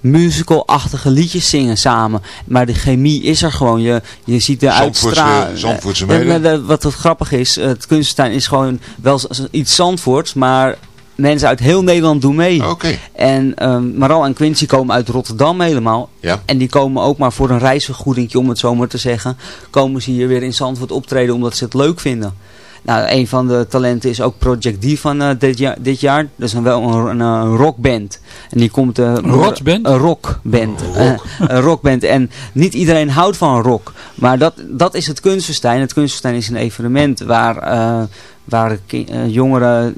musical-achtige liedjes zingen samen. Maar de chemie is er gewoon. Je, je ziet de uitstraling. Wat het grappig is, het Kunstenstein is gewoon wel iets Zandvoorts, maar mensen uit heel Nederland doen mee. Oké. En ehm Maral en Quincy komen uit Rotterdam helemaal. Ja. En die komen ook maar voor een reisvergoeding, om het zo maar te zeggen, komen ze hier weer in Zandvoort optreden omdat ze het leuk vinden. Nou, een van de talenten is ook Project D van eh, dit, jaar, dit jaar. Dat is een, wel een, een, een rockband. En die komt... eh, Een rockband? Een rockband. Eh, een rockband. En niet iedereen houdt van rock. Maar dat, dat is het Kunstenstein. Het Kunstenstein is een evenement waar, eh, waar jongeren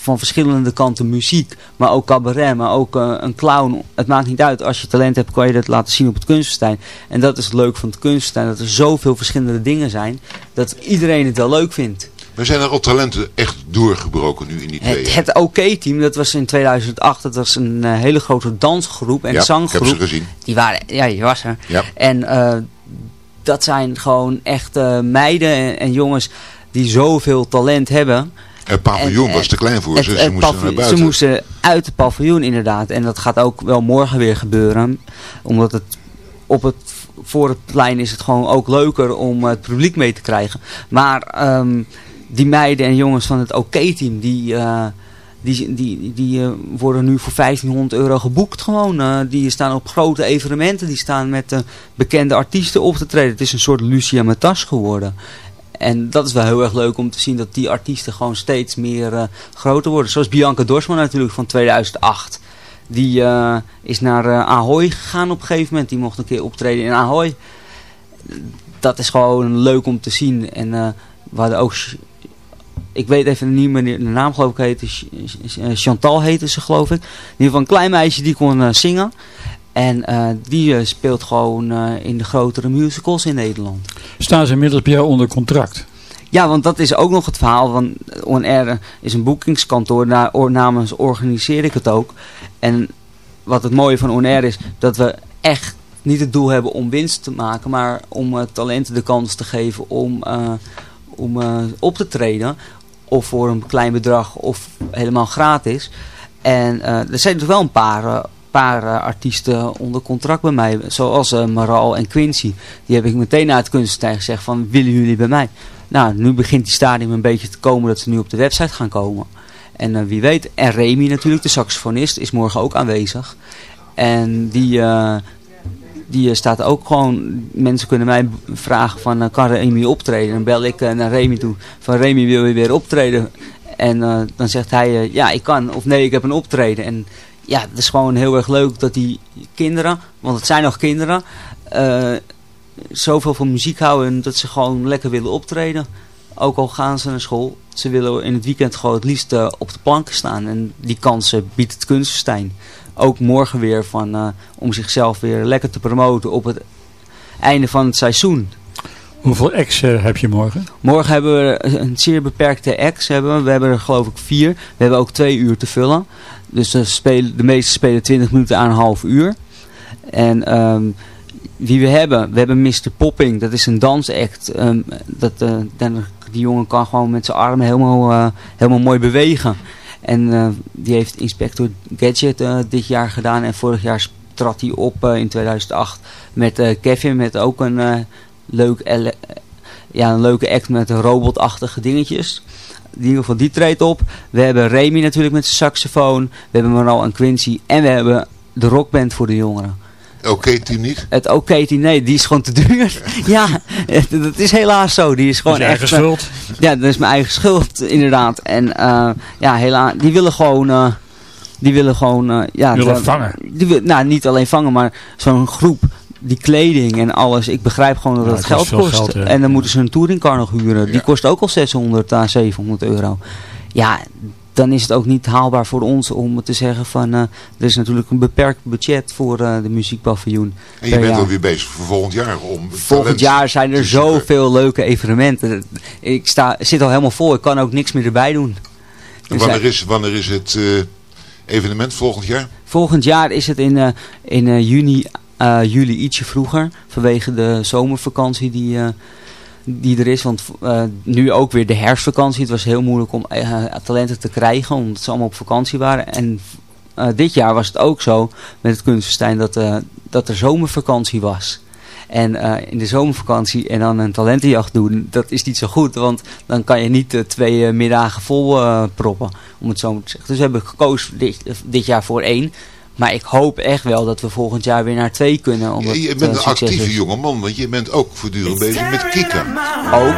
van verschillende kanten muziek, maar ook cabaret, maar ook eh, een clown. Het maakt niet uit. Als je talent hebt, kan je dat laten zien op het Kunstenstein. En dat is het leuke van het Kunstenstein, dat er zoveel verschillende dingen zijn, dat iedereen het wel leuk vindt. Maar zijn er al talenten echt doorgebroken nu in die twee Het, OK-team, dat was in 2008, dat was een eh, hele grote dansgroep en Ja, zanggroep. ik heb ze gezien. Die waren, ja, je was er. Ja. En eh, dat zijn gewoon echt meiden en, en jongens die zoveel talent hebben. Het paviljoen En, was te klein voor het- ze. Ze moesten naar buiten. Ze moesten uit het paviljoen inderdaad. En dat gaat ook wel morgen weer gebeuren. Omdat het op het, voor het plein is het gewoon ook leuker om het publiek mee te krijgen. Maar ehm, die meiden en jongens van het OK-team, die, eh, die, die, die eh, worden nu voor 1500 euro geboekt gewoon. Eh, die staan op grote evenementen. Die staan met eh, bekende artiesten op te treden. Het is een soort Lucia Matas geworden. En dat is wel heel erg leuk om te zien dat die artiesten gewoon steeds meer eh, groter worden. Zoals Bianca Dorsman natuurlijk van 2008. Die eh, is naar eh, Ahoy gegaan op een gegeven moment. Die mocht een keer optreden in Ahoy. Dat is gewoon leuk om te zien. En we hadden ook... Ik weet even niet meer de naam geloof ik heette. Ch- Ch- Chantal heette ze geloof ik. In ieder geval een klein meisje die kon zingen. En eh, die eh, speelt gewoon eh, in de grotere musicals in Nederland. Staan ze inmiddels bij jou onder contract? Ja, want dat is ook nog het verhaal. Want On Air is een boekingskantoor. Daar namens organiseer ik het ook. En wat het mooie van On Air is, dat we echt niet het doel hebben om winst te maken. Maar om talenten de kans te geven om, om op te treden. Of voor een klein bedrag of helemaal gratis. En er zijn er wel een paar, paar eh, artiesten onder contract bij mij. Zoals eh, Maral en Quincy. Die heb ik meteen na het kunststijn gezegd van willen jullie bij mij? Nou, nu begint die stadium een beetje te komen dat ze nu op de website gaan komen. En eh, wie weet, en Remy natuurlijk, de saxofonist, is morgen ook aanwezig. En die, die staat ook gewoon, mensen kunnen mij vragen van, kan Remy optreden? Dan bel ik naar Remy toe, van Remy wil je weer optreden? En dan zegt hij, ja ik kan, of nee ik heb een optreden. En ja, het is gewoon heel erg leuk dat die kinderen, want het zijn nog kinderen, eh, zoveel van muziek houden en dat ze gewoon lekker willen optreden. Ook al gaan ze naar school, ze willen in het weekend gewoon het liefst eh, op de planken staan. En die kansen biedt het Kunstenstein. Ook morgen weer van, eh, om zichzelf weer lekker te promoten op het einde van het seizoen. Hoeveel eh, heb je morgen? Morgen hebben we een zeer beperkte acts. Hebben we. we hebben er geloof ik vier. We hebben ook twee uur te vullen. Dus de, spelen, de meeste spelen 20 minuten aan een half uur. En ehm, wie we hebben, we hebben Mr. Popping. Dat is een dansact. Ehm, dat, eh, die jongen kan gewoon met zijn armen helemaal, eh, helemaal mooi bewegen. En eh, die heeft Inspector Gadget dit jaar gedaan. En vorig jaar trad hij op in 2008 met Kevin, met ook een, leuk ja, een leuke act met robotachtige dingetjes. In ieder geval die treedt op. We hebben Remy natuurlijk met zijn saxofoon. We hebben Maral en Quincy. En we hebben de rockband voor de jongeren. Oké-team niet? Het oké-team, nee, die is gewoon te duur. ja, dat is helaas zo. Die is gewoon is echt... eigen schuld. Ja, dat is mijn eigen schuld, inderdaad. En uh, ja, helaas, die willen gewoon... Uh, die willen gewoon... Uh, ja, die willen vangen. Die nou, niet alleen vangen, maar zo'n groep die kleding en alles. Ik begrijp gewoon dat het, geld kost. Geld, ja. En dan moeten ze een touringcar nog huren. Die kost ook al 600 à 700 euro. Ja, dan is het ook niet haalbaar voor ons om te zeggen van... Uh, er is natuurlijk een beperkt budget voor uh, de muziekpaviljoen. En je bent alweer bezig voor volgend jaar om... Volgend jaar zijn er zoveel leuke evenementen. Ik sta, zit al helemaal vol. Ik kan ook niks meer erbij doen. En dus wanneer, is, wanneer is het uh, evenement volgend jaar? Volgend jaar is het in, in juni, juli ietsje vroeger. Vanwege de zomervakantie die die er is. Want uh, nu ook weer de herfstvakantie. Het was heel moeilijk om talenten te krijgen. Omdat ze allemaal op vakantie waren. En dit jaar was het ook zo met het kunstfestijn dat, dat er zomervakantie was. En in de zomervakantie en dan een talentenjacht doen, dat is niet zo goed. Want dan kan je niet twee middagen vol proppen, om het zo te zeggen. Dus we hebben gekozen dit, dit jaar voor één. Maar ik hoop echt wel dat we volgend jaar weer naar twee kunnen. Omdat je, je bent een actieve jongeman, want je bent ook voortdurend bezig met kieken. Ook.